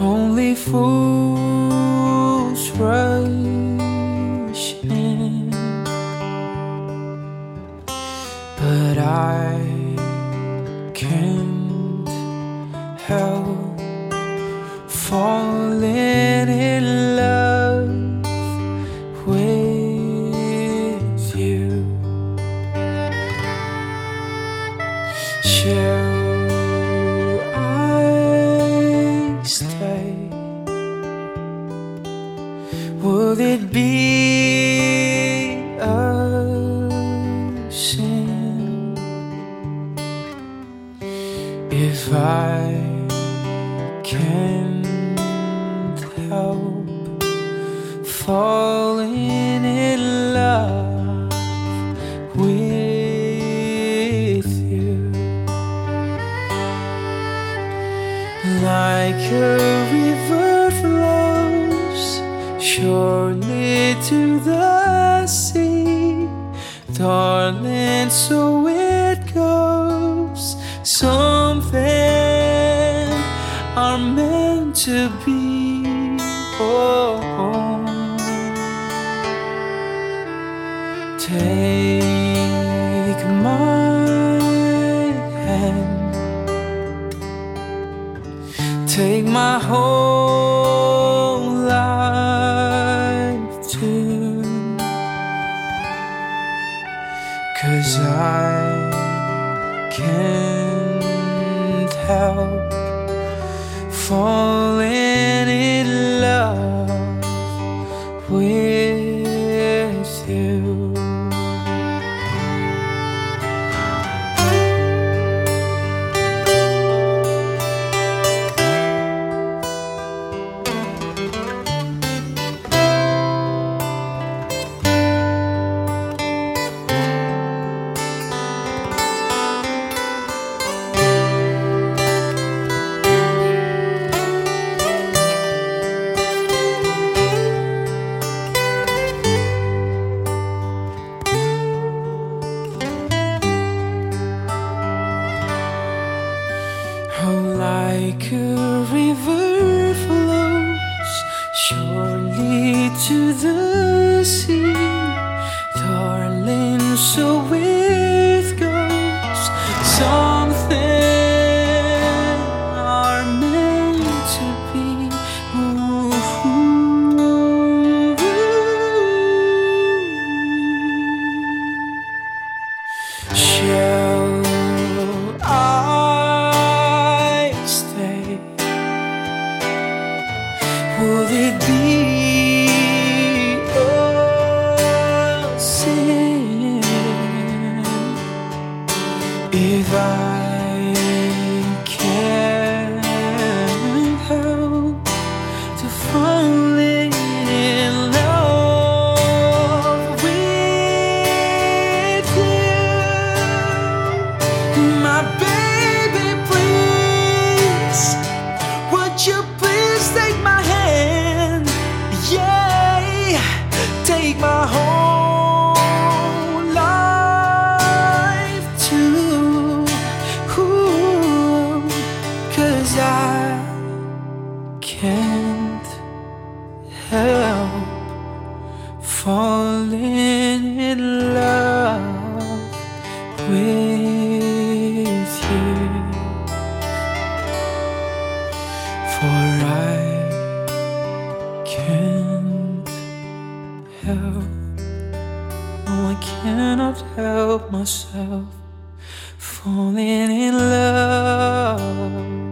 Only fools rush in, but I can't help falling in love help falling in love with you? Like a river flows surely to the sea, darling, so it goes. Something are meant to be. Oh, take my hand. Take my whole life too. Cause I can't help falling in with Oh, like a river flows surely to the sea, darling. So it I can't help falling in love with you. For I can't help, no, I cannot help myself falling in love